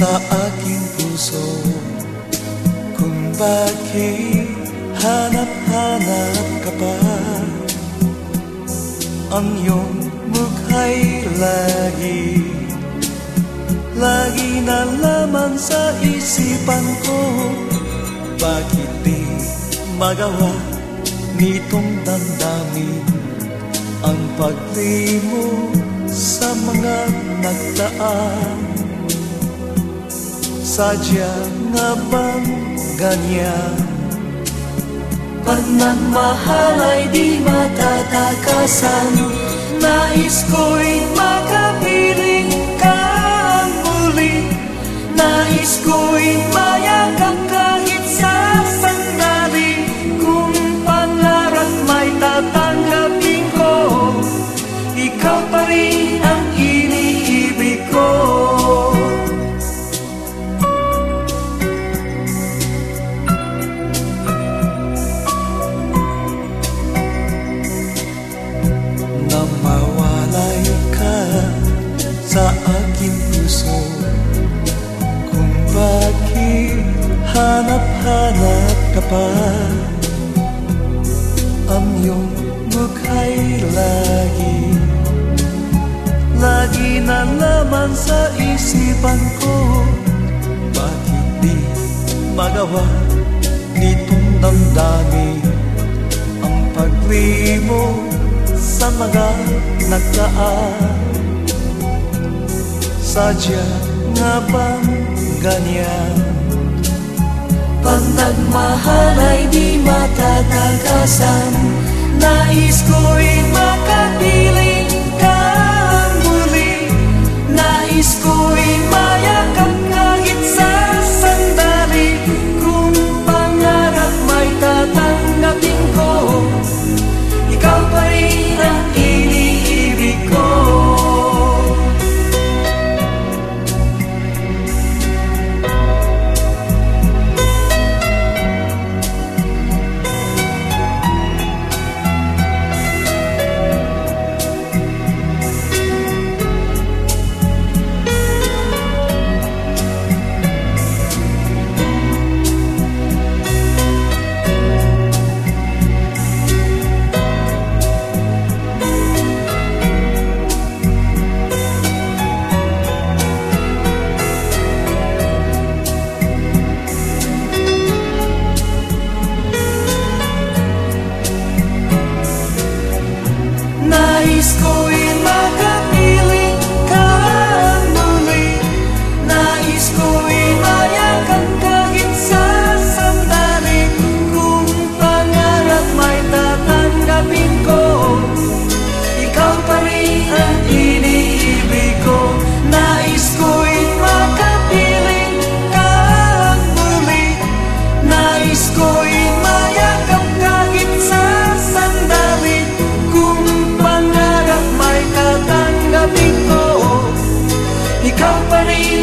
sa aking puso Kung bakit hanap-hanap ka pa. Ang iyong mukha'y lagi Lagi na laman sa isipan ko. Bakit di magawa nitong damdamin Ang paglimo sa mga nagdaan Sadya nga bang ganyan? Pag nagmahal ay di matatakasan Nais ko'y makapiling pa Ang iyong mukha'y lagi. Lagi na laman sa isipan ko. Bakit di magawa nitong damdamin? Ang paglimo sa mga nagdaan. Sadya nga bang ganyan? Pagmahal ay di matatagasan. Nais ko'y matatagasan company.